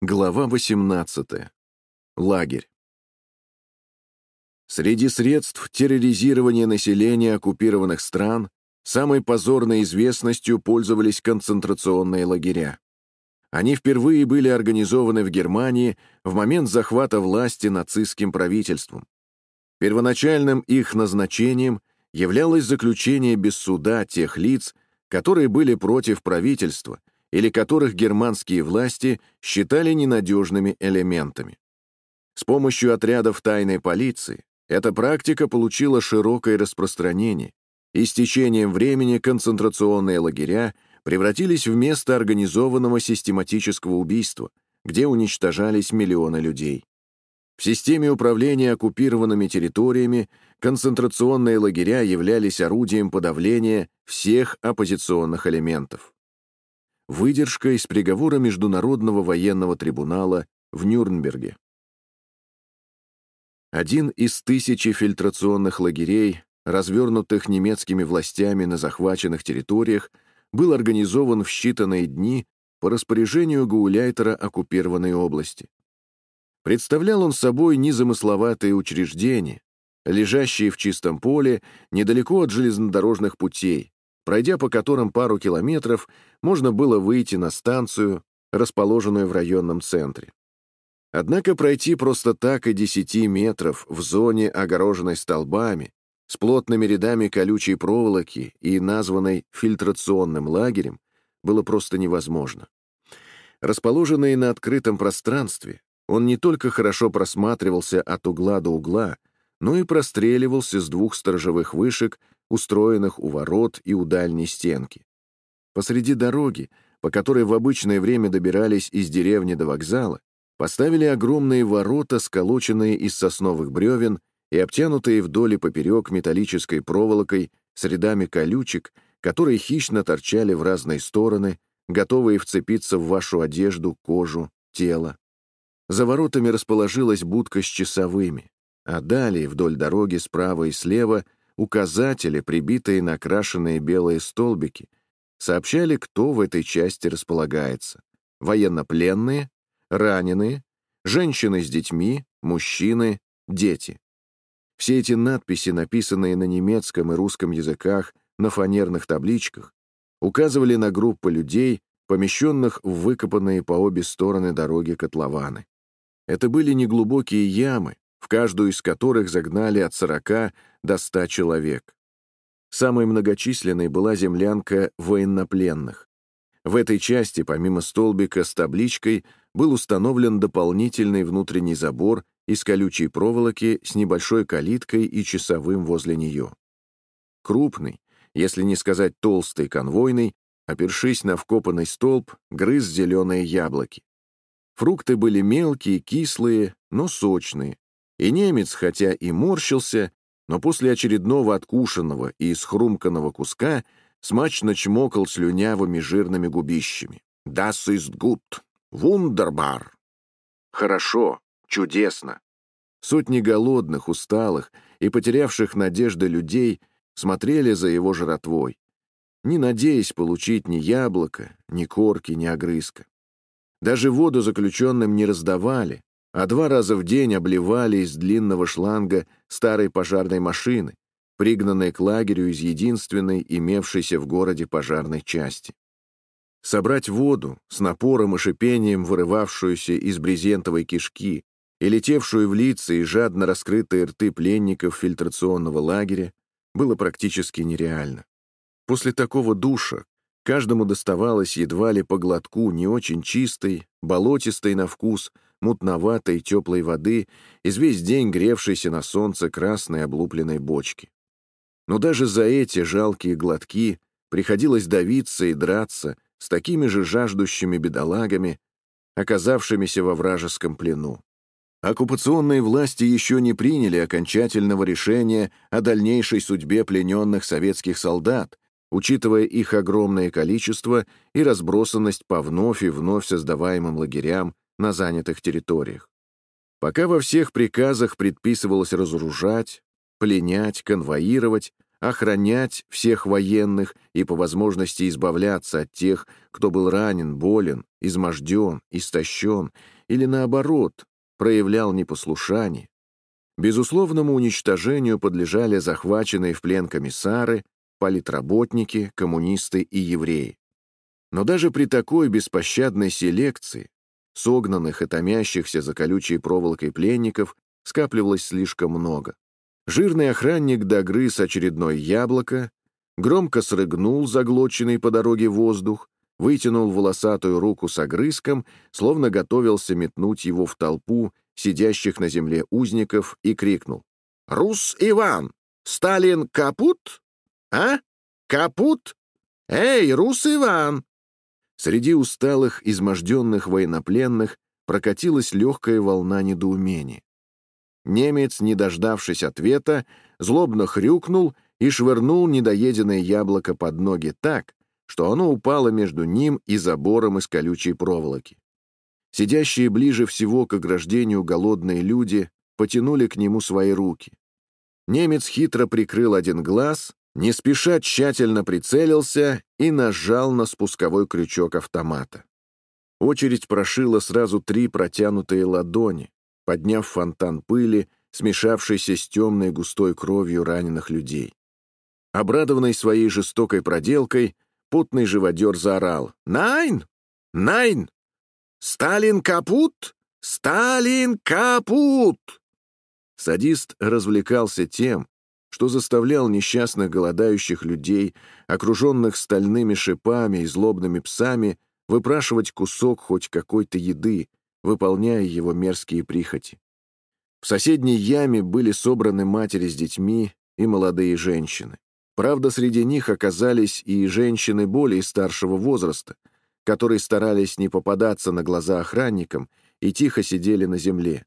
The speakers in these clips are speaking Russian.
Глава 18. Лагерь. Среди средств терроризирования населения оккупированных стран самой позорной известностью пользовались концентрационные лагеря. Они впервые были организованы в Германии в момент захвата власти нацистским правительством. Первоначальным их назначением являлось заключение без суда тех лиц, которые были против правительства – или которых германские власти считали ненадежными элементами. С помощью отрядов тайной полиции эта практика получила широкое распространение, и с течением времени концентрационные лагеря превратились в место организованного систематического убийства, где уничтожались миллионы людей. В системе управления оккупированными территориями концентрационные лагеря являлись орудием подавления всех оппозиционных элементов. Выдержка из приговора Международного военного трибунала в Нюрнберге. Один из тысячи фильтрационных лагерей, развернутых немецкими властями на захваченных территориях, был организован в считанные дни по распоряжению гауляйтера оккупированной области. Представлял он собой незамысловатые учреждения, лежащие в чистом поле недалеко от железнодорожных путей, пройдя по которым пару километров, можно было выйти на станцию, расположенную в районном центре. Однако пройти просто так и 10 метров в зоне, огороженной столбами, с плотными рядами колючей проволоки и названной фильтрационным лагерем, было просто невозможно. Расположенный на открытом пространстве, он не только хорошо просматривался от угла до угла, но и простреливался с двух сторожевых вышек устроенных у ворот и у дальней стенки. Посреди дороги, по которой в обычное время добирались из деревни до вокзала, поставили огромные ворота, сколоченные из сосновых бревен и обтянутые вдоль и поперек металлической проволокой с рядами колючек, которые хищно торчали в разные стороны, готовые вцепиться в вашу одежду, кожу, тело. За воротами расположилась будка с часовыми, а далее вдоль дороги справа и слева — Указатели, прибитые на окрашенные белые столбики, сообщали, кто в этой части располагается. Военнопленные, раненые, женщины с детьми, мужчины, дети. Все эти надписи, написанные на немецком и русском языках на фанерных табличках, указывали на группы людей, помещенных в выкопанные по обе стороны дороги котлованы. Это были неглубокие ямы, в каждую из которых загнали от 40 до 100 человек. Самой многочисленной была землянка военнопленных. В этой части, помимо столбика с табличкой, был установлен дополнительный внутренний забор из колючей проволоки с небольшой калиткой и часовым возле нее. Крупный, если не сказать толстый конвойный, опершись на вкопанный столб, грыз зеленые яблоки. Фрукты были мелкие, кислые, но сочные, и немец, хотя и морщился, но после очередного откушенного и схрумканного куска смачно чмокал слюнявыми жирными губищами. «Das ist gut! Wunderbar!» «Хорошо! Чудесно!» Сотни голодных, усталых и потерявших надежды людей смотрели за его жратвой, не надеясь получить ни яблока, ни корки, ни огрызка. Даже воду заключенным не раздавали, а два раза в день обливали из длинного шланга старой пожарной машины, пригнанной к лагерю из единственной имевшейся в городе пожарной части. Собрать воду с напором и шипением, вырывавшуюся из брезентовой кишки и летевшую в лица и жадно раскрытые рты пленников фильтрационного лагеря, было практически нереально. После такого душа каждому доставалось едва ли по глотку не очень чистой, болотистой на вкус, мутноватой теплой воды из весь день гревшейся на солнце красной облупленной бочки. Но даже за эти жалкие глотки приходилось давиться и драться с такими же жаждущими бедолагами, оказавшимися во вражеском плену. Оккупационные власти еще не приняли окончательного решения о дальнейшей судьбе плененных советских солдат, учитывая их огромное количество и разбросанность по вновь и вновь создаваемым лагерям на занятых территориях. Пока во всех приказах предписывалось разоружать, пленять, конвоировать, охранять всех военных и по возможности избавляться от тех, кто был ранен, болен, изможден, истощен или, наоборот, проявлял непослушание. Безусловному уничтожению подлежали захваченные в плен комиссары, политработники, коммунисты и евреи. Но даже при такой беспощадной селекции согнанных и томящихся за колючей проволокой пленников скапливалось слишком много. Жирный охранник догрыз очередное яблоко, громко срыгнул заглоченный по дороге воздух, вытянул волосатую руку с огрызком, словно готовился метнуть его в толпу сидящих на земле узников, и крикнул. «Рус Иван! Сталин капут? А? Капут? Эй, Рус Иван!» Среди усталых, изможденных военнопленных прокатилась легкая волна недоумения. Немец, не дождавшись ответа, злобно хрюкнул и швырнул недоеденное яблоко под ноги так, что оно упало между ним и забором из колючей проволоки. Сидящие ближе всего к ограждению голодные люди потянули к нему свои руки. Немец хитро прикрыл один глаз, не спеша тщательно прицелился и нажал на спусковой крючок автомата. Очередь прошила сразу три протянутые ладони, подняв фонтан пыли, смешавшийся с темной густой кровью раненых людей. Обрадованный своей жестокой проделкой, потный живодер заорал «Найн! Найн! Сталин капут! Сталин капут!» Садист развлекался тем, что заставлял несчастных голодающих людей, окруженных стальными шипами и злобными псами, выпрашивать кусок хоть какой-то еды, выполняя его мерзкие прихоти. В соседней яме были собраны матери с детьми и молодые женщины. Правда, среди них оказались и женщины более старшего возраста, которые старались не попадаться на глаза охранникам и тихо сидели на земле.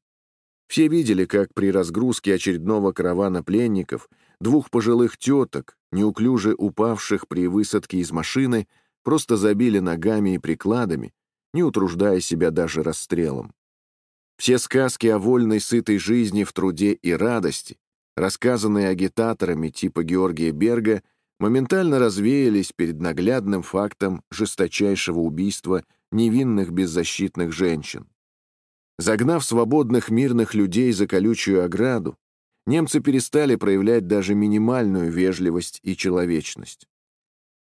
Все видели, как при разгрузке очередного каравана пленников двух пожилых теток, неуклюже упавших при высадке из машины, просто забили ногами и прикладами, не утруждая себя даже расстрелом. Все сказки о вольной сытой жизни в труде и радости, рассказанные агитаторами типа Георгия Берга, моментально развеялись перед наглядным фактом жесточайшего убийства невинных беззащитных женщин. Загнав свободных мирных людей за колючую ограду, немцы перестали проявлять даже минимальную вежливость и человечность.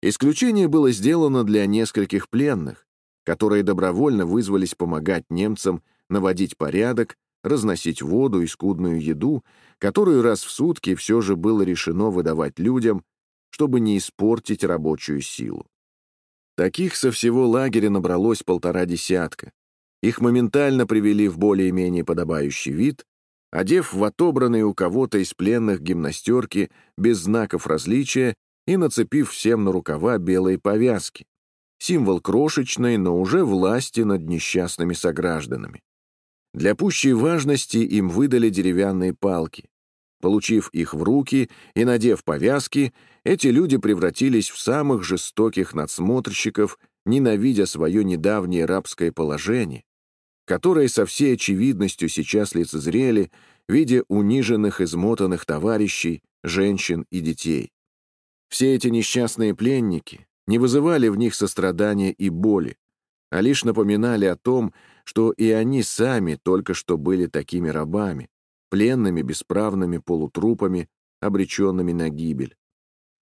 Исключение было сделано для нескольких пленных, которые добровольно вызвались помогать немцам наводить порядок, разносить воду и скудную еду, которую раз в сутки все же было решено выдавать людям, чтобы не испортить рабочую силу. Таких со всего лагеря набралось полтора десятка, их моментально привели в более-менее подобающий вид, одев в отобранные у кого-то из пленных гимнастерки без знаков различия и нацепив всем на рукава белые повязки. Символ крошечной, но уже власти над несчастными согражданами. Для пущей важности им выдали деревянные палки. Получив их в руки и надев повязки, эти люди превратились в самых жестоких надсмотрщиков, ненавидя свое недавнее рабское положение, которые со всей очевидностью сейчас лицезрели, видя униженных, измотанных товарищей, женщин и детей. Все эти несчастные пленники не вызывали в них сострадания и боли, а лишь напоминали о том, что и они сами только что были такими рабами, пленными, бесправными полутрупами, обреченными на гибель.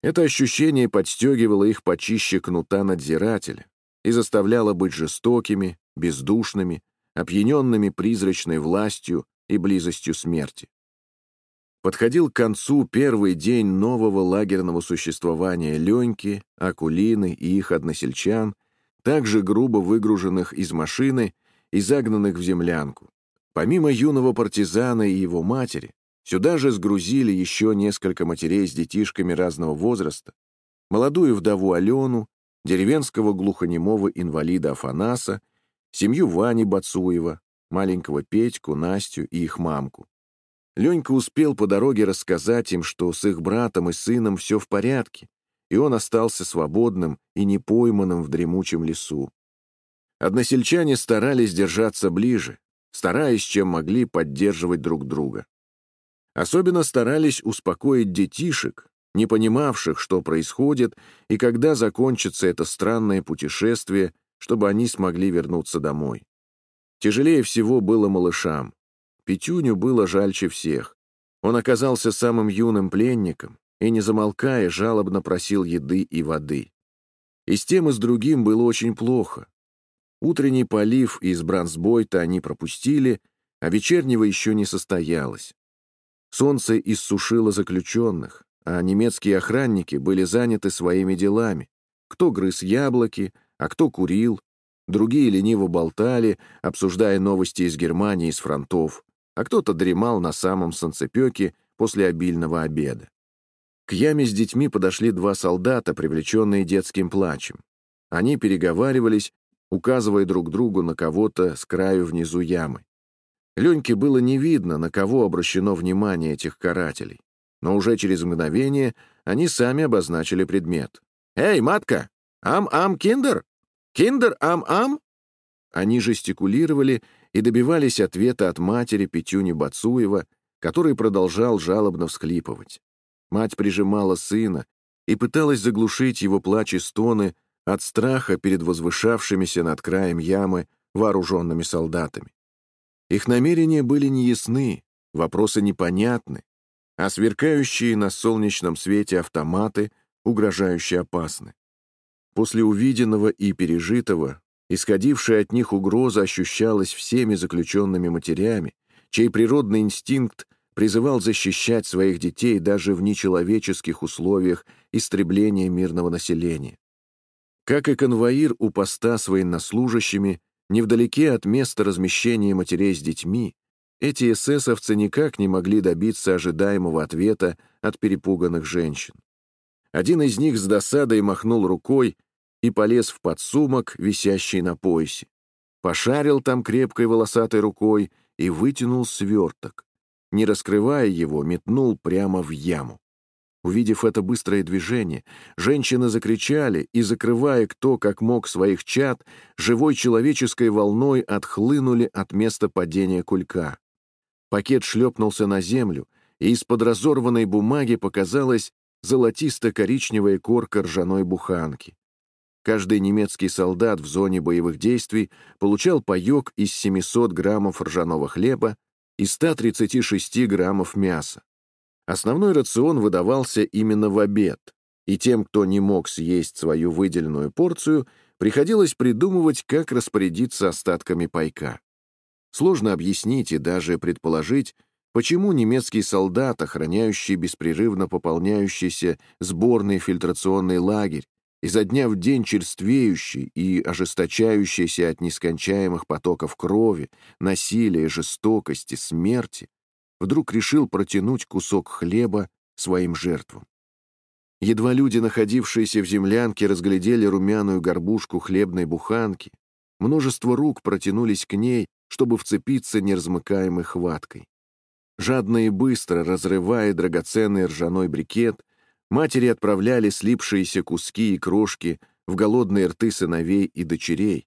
Это ощущение подстегивало их почище кнута надзирателя и заставляло быть жестокими, бездушными, опьяненными призрачной властью и близостью смерти. Подходил к концу первый день нового лагерного существования Леньки, Акулины и их односельчан, также грубо выгруженных из машины и загнанных в землянку. Помимо юного партизана и его матери, сюда же сгрузили еще несколько матерей с детишками разного возраста, молодую вдову Алену, деревенского глухонемого инвалида Афанаса семью Вани Бацуева, маленького Петьку, Настю и их мамку. Ленька успел по дороге рассказать им, что с их братом и сыном все в порядке, и он остался свободным и непойманным в дремучем лесу. Односельчане старались держаться ближе, стараясь, чем могли, поддерживать друг друга. Особенно старались успокоить детишек, не понимавших, что происходит и когда закончится это странное путешествие, чтобы они смогли вернуться домой. Тяжелее всего было малышам. Петюню было жальче всех. Он оказался самым юным пленником и, не замолкая, жалобно просил еды и воды. И с тем и с другим было очень плохо. Утренний полив из Брансбойта они пропустили, а вечернего еще не состоялось. Солнце иссушило заключенных, а немецкие охранники были заняты своими делами. Кто грыз яблоки, а кто курил, другие лениво болтали, обсуждая новости из Германии с фронтов, а кто-то дремал на самом санцепёке после обильного обеда. К яме с детьми подошли два солдата, привлеченные детским плачем. Они переговаривались, указывая друг другу на кого-то с краю внизу ямы. Леньке было не видно, на кого обращено внимание этих карателей, но уже через мгновение они сами обозначили предмет. «Эй, матка! Ам-ам, киндер! Ам-ам!» Они жестикулировали и добивались ответа от матери Петюни Бацуева, который продолжал жалобно всхлипывать. Мать прижимала сына и пыталась заглушить его плач и стоны от страха перед возвышавшимися над краем ямы вооруженными солдатами. Их намерения были неясны, вопросы непонятны, а сверкающие на солнечном свете автоматы угрожающе опасны. После увиденного и пережитого, исходившая от них угроза ощущалась всеми заключенными матерями, чей природный инстинкт призывал защищать своих детей даже в нечеловеческих условиях истребления мирного населения. Как и конвоир у поста с военнослужащими, невдалеке от места размещения матерей с детьми, эти эсэсовцы никак не могли добиться ожидаемого ответа от перепуганных женщин. Один из них с досадой махнул рукой и полез в подсумок, висящий на поясе. Пошарил там крепкой волосатой рукой и вытянул сверток. Не раскрывая его, метнул прямо в яму. Увидев это быстрое движение, женщины закричали и, закрывая кто как мог своих чад, живой человеческой волной отхлынули от места падения кулька. Пакет шлепнулся на землю, и из-под разорванной бумаги показалась золотисто-коричневая корка ржаной буханки. Каждый немецкий солдат в зоне боевых действий получал паёк из 700 граммов ржаного хлеба и 136 граммов мяса. Основной рацион выдавался именно в обед, и тем, кто не мог съесть свою выделенную порцию, приходилось придумывать, как распорядиться остатками пайка. Сложно объяснить и даже предположить, почему немецкий солдат, охраняющий беспрерывно пополняющийся сборный фильтрационный лагерь, изо дня в день черствеющий и ожесточающийся от нескончаемых потоков крови, насилия, жестокости, смерти, вдруг решил протянуть кусок хлеба своим жертвам. Едва люди, находившиеся в землянке, разглядели румяную горбушку хлебной буханки, множество рук протянулись к ней, чтобы вцепиться неразмыкаемой хваткой. Жадно и быстро разрывая драгоценный ржаной брикет, матери отправляли слипшиеся куски и крошки в голодные рты сыновей и дочерей,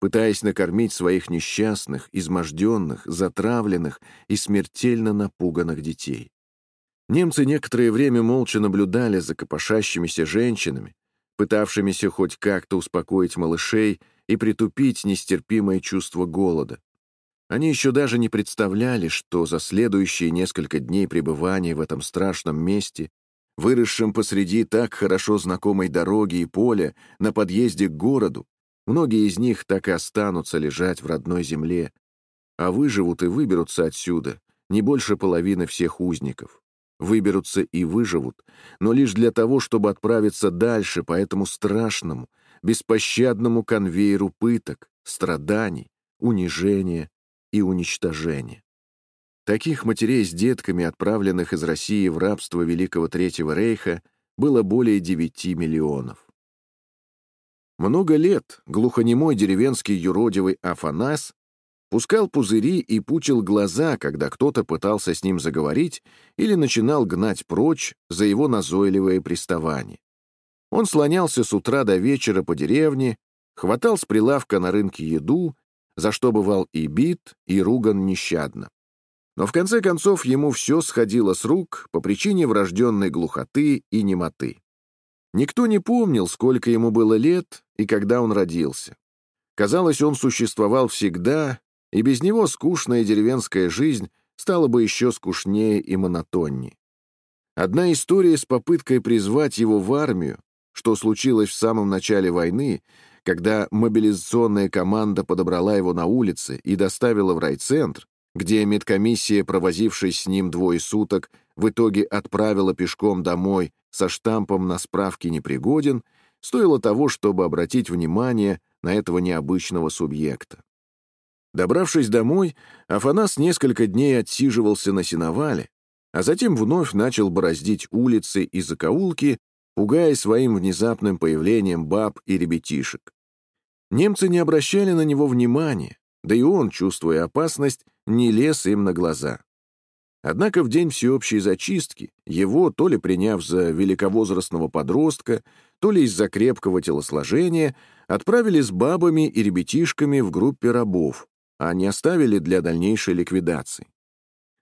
пытаясь накормить своих несчастных, изможденных, затравленных и смертельно напуганных детей. Немцы некоторое время молча наблюдали за копошащимися женщинами, пытавшимися хоть как-то успокоить малышей и притупить нестерпимое чувство голода. Они еще даже не представляли, что за следующие несколько дней пребывания в этом страшном месте, выросшем посреди так хорошо знакомой дороги и поля, на подъезде к городу, Многие из них так и останутся лежать в родной земле, а выживут и выберутся отсюда не больше половины всех узников. Выберутся и выживут, но лишь для того, чтобы отправиться дальше по этому страшному, беспощадному конвейеру пыток, страданий, унижения и уничтожения. Таких матерей с детками, отправленных из России в рабство Великого Третьего Рейха, было более 9 миллионов. Много лет глухонемой деревенский юродивый Афанас пускал пузыри и пучил глаза, когда кто-то пытался с ним заговорить или начинал гнать прочь за его назойливое приставание. Он слонялся с утра до вечера по деревне, хватал с прилавка на рынке еду, за что бывал и бит, и руган нещадно. Но в конце концов ему все сходило с рук по причине врожденной глухоты и немоты. Никто не помнил, сколько ему было лет и когда он родился. Казалось, он существовал всегда, и без него скучная деревенская жизнь стала бы еще скучнее и монотоннее. Одна история с попыткой призвать его в армию, что случилось в самом начале войны, когда мобилизационная команда подобрала его на улице и доставила в райцентр, где медкомиссия, провозившись с ним двое суток, в итоге отправила пешком домой со штампом на справке «непригоден», стоило того, чтобы обратить внимание на этого необычного субъекта. Добравшись домой, Афанас несколько дней отсиживался на сеновале, а затем вновь начал бороздить улицы и закоулки, пугая своим внезапным появлением баб и ребятишек. Немцы не обращали на него внимания, да и он, чувствуя опасность, не лез им на глаза. Однако в день всеобщей зачистки его, то ли приняв за великовозрастного подростка, то ли из-за крепкого телосложения, отправили с бабами и ребятишками в группе рабов, а не оставили для дальнейшей ликвидации.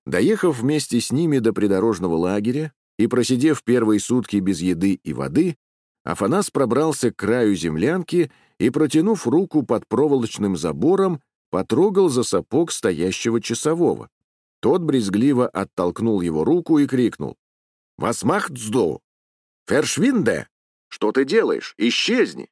Доехав вместе с ними до придорожного лагеря и просидев первые сутки без еды и воды, Афанас пробрался к краю землянки и, протянув руку под проволочным забором, потрогал за сапог стоящего часового. Тот брезгливо оттолкнул его руку и крикнул. «Was macht's du? Verschwinde! Что ты делаешь? Исчезни!»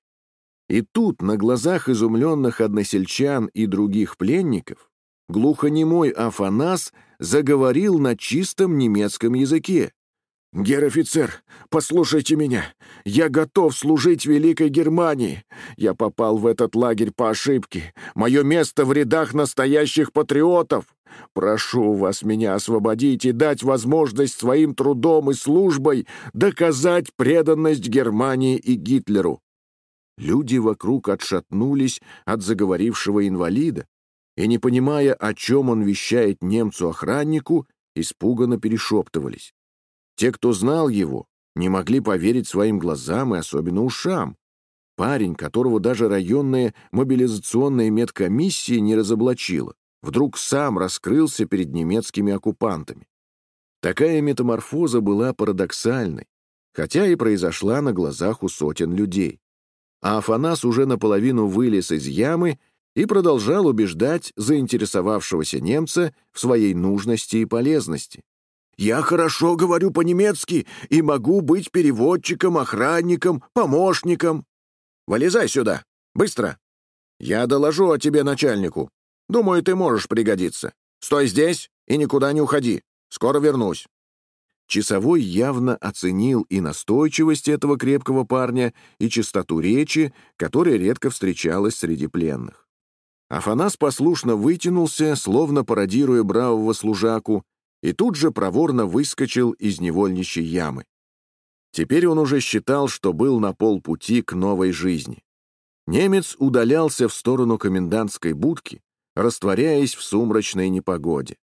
И тут, на глазах изумленных односельчан и других пленников, глухонемой Афанас заговорил на чистом немецком языке. «Гер-офицер, послушайте меня. Я готов служить Великой Германии. Я попал в этот лагерь по ошибке. Мое место в рядах настоящих патриотов. Прошу вас меня освободить и дать возможность своим трудом и службой доказать преданность Германии и Гитлеру». Люди вокруг отшатнулись от заговорившего инвалида и, не понимая, о чем он вещает немцу-охраннику, испуганно перешептывались. Те, кто знал его, не могли поверить своим глазам и особенно ушам. Парень, которого даже районная мобилизационная медкомиссия не разоблачила, вдруг сам раскрылся перед немецкими оккупантами. Такая метаморфоза была парадоксальной, хотя и произошла на глазах у сотен людей. А Афанас уже наполовину вылез из ямы и продолжал убеждать заинтересовавшегося немца в своей нужности и полезности. Я хорошо говорю по-немецки и могу быть переводчиком, охранником, помощником. Вылезай сюда, быстро. Я доложу о тебе начальнику. Думаю, ты можешь пригодиться. Стой здесь и никуда не уходи. Скоро вернусь». Часовой явно оценил и настойчивость этого крепкого парня, и чистоту речи, которая редко встречалась среди пленных. Афанас послушно вытянулся, словно пародируя бравого служаку, и тут же проворно выскочил из невольничьей ямы. Теперь он уже считал, что был на полпути к новой жизни. Немец удалялся в сторону комендантской будки, растворяясь в сумрачной непогоде.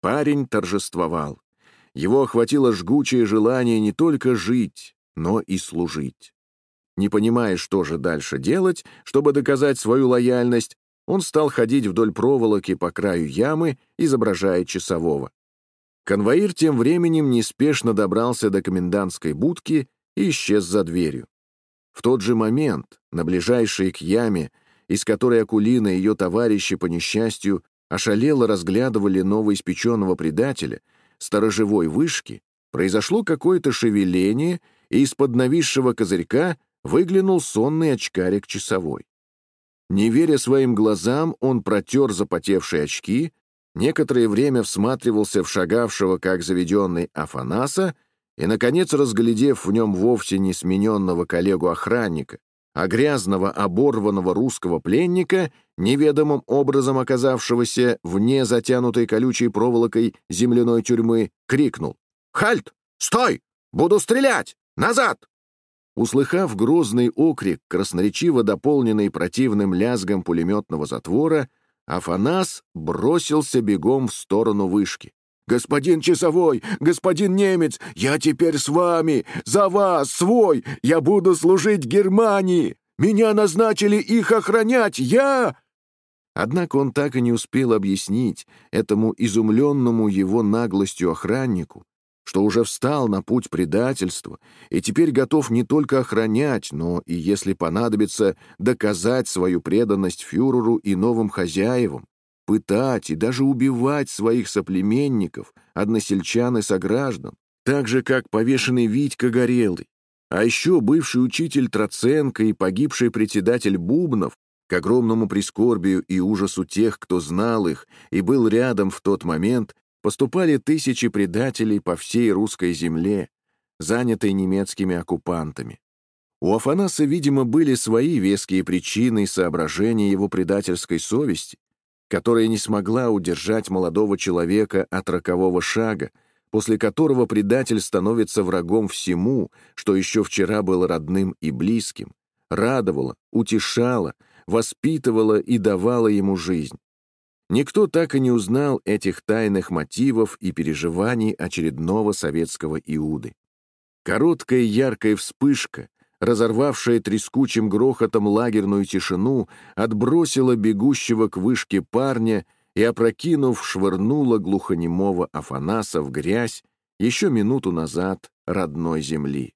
Парень торжествовал. Его охватило жгучее желание не только жить, но и служить. Не понимая, что же дальше делать, чтобы доказать свою лояльность, он стал ходить вдоль проволоки по краю ямы, изображая часового. Конвоир тем временем неспешно добрался до комендантской будки и исчез за дверью. В тот же момент, на ближайшей к яме, из которой Акулина и ее товарищи, по несчастью, ошалело разглядывали новоиспеченного предателя, сторожевой вышки, произошло какое-то шевеление, и из-под нависшего козырька выглянул сонный очкарик часовой. Не веря своим глазам, он протер запотевшие очки, некоторое время всматривался в шагавшего, как заведенный, Афанаса и, наконец, разглядев в нем вовсе не смененного коллегу-охранника, а грязного, оборванного русского пленника, неведомым образом оказавшегося вне затянутой колючей проволокой земляной тюрьмы, крикнул «Хальт! Стой! Буду стрелять! Назад!» Услыхав грозный окрик, красноречиво дополненный противным лязгом пулеметного затвора, Афанас бросился бегом в сторону вышки. «Господин часовой! Господин немец! Я теперь с вами! За вас, свой! Я буду служить Германии! Меня назначили их охранять! Я...» Однако он так и не успел объяснить этому изумленному его наглостью охраннику, что уже встал на путь предательства и теперь готов не только охранять, но и, если понадобится, доказать свою преданность фюреру и новым хозяевам, пытать и даже убивать своих соплеменников, односельчан и сограждан, так же, как повешенный Витька Горелый. А еще бывший учитель Троценко и погибший председатель Бубнов, к огромному прискорбию и ужасу тех, кто знал их и был рядом в тот момент, поступали тысячи предателей по всей русской земле, занятой немецкими оккупантами. У Афанаса, видимо, были свои веские причины и соображения его предательской совести, которая не смогла удержать молодого человека от рокового шага, после которого предатель становится врагом всему, что еще вчера было родным и близким, радовало, утешало, воспитывало и давало ему жизнь. Никто так и не узнал этих тайных мотивов и переживаний очередного советского Иуды. Короткая яркая вспышка, разорвавшая трескучим грохотом лагерную тишину, отбросила бегущего к вышке парня и, опрокинув, швырнула глухонемого Афанаса в грязь еще минуту назад родной земли.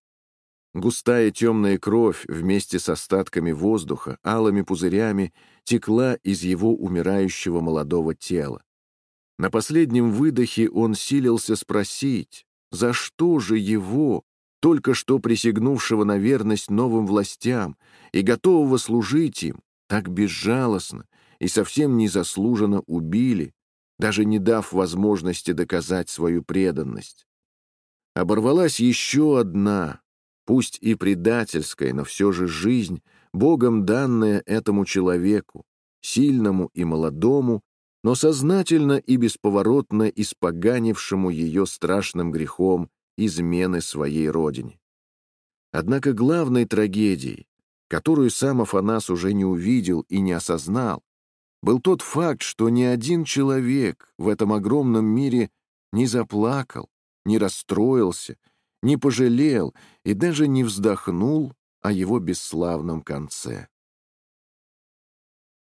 Густая темная кровь вместе с остатками воздуха, алыми пузырями текла из его умирающего молодого тела. На последнем выдохе он силился спросить, за что же его, только что присягнувшего на верность новым властям и готового служить им, так безжалостно и совсем незаслуженно убили, даже не дав возможности доказать свою преданность. Оборвалась еще одна, пусть и предательская, но все же жизнь, Богом данная этому человеку, сильному и молодому, но сознательно и бесповоротно испоганившему ее страшным грехом измены своей родине. Однако главной трагедией, которую сам Афанас уже не увидел и не осознал, был тот факт, что ни один человек в этом огромном мире не заплакал, не расстроился, не пожалел и даже не вздохнул о его бесславном конце.